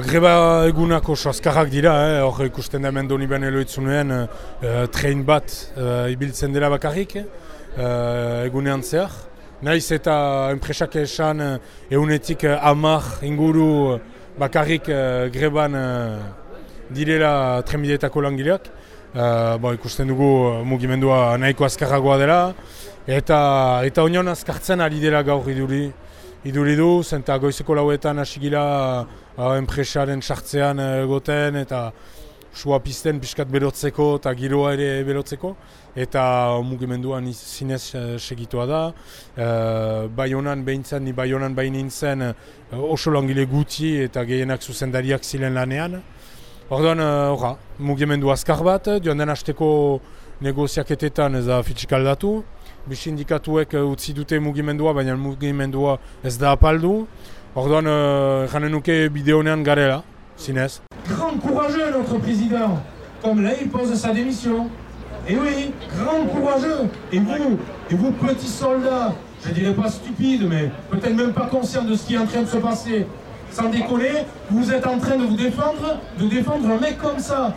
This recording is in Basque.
Greba egunak oso azkarrak dira, eh? hor ikusten da hemen doni ben eloitzunean uh, train bat uh, ibiltzen dela bakarrik uh, egunean zehar. Naiz eta enpresak esan uh, eunetik uh, amar inguru bakarrik uh, greban direla trenbideetako langileak. Uh, bo, ikusten dugu mugimendua nahiko azkarragoa dela eta eta onion azkartzen ari dela gaur iduri iduri du, zenta goizeko lauetan hasi gira uh, enpresaren sartzean egoten eta sua pizten pixkat berotzeko eta giroa ere berotzeko. Eta mugimenduan zinez uh, segitua da. Uh, bai honan behintzen, ni bai honan bain nintzen uh, oso langile guti eta gehienak zuzendariak ziren lanean Orduan, uh, mugimendu azkar bat, joan den hasteko negoziaketetan ez da fitxik aldatu bisindikatuek uh, utzi dute mugimendua, baina mugimendua ez da apaldu. Orduan, uh, janen nuke bideonean garela, zinez. Grand courageux notre président, comme là il pose sa démission. Et oui, grand courageux. Et vous, et vous petits soldats, je dirais pas stupides, mais peut-être même pas conscients de ce qui est en train de se passer. Sans déconner, vous êtes en train de vous défendre, de défendre un mec comme ça.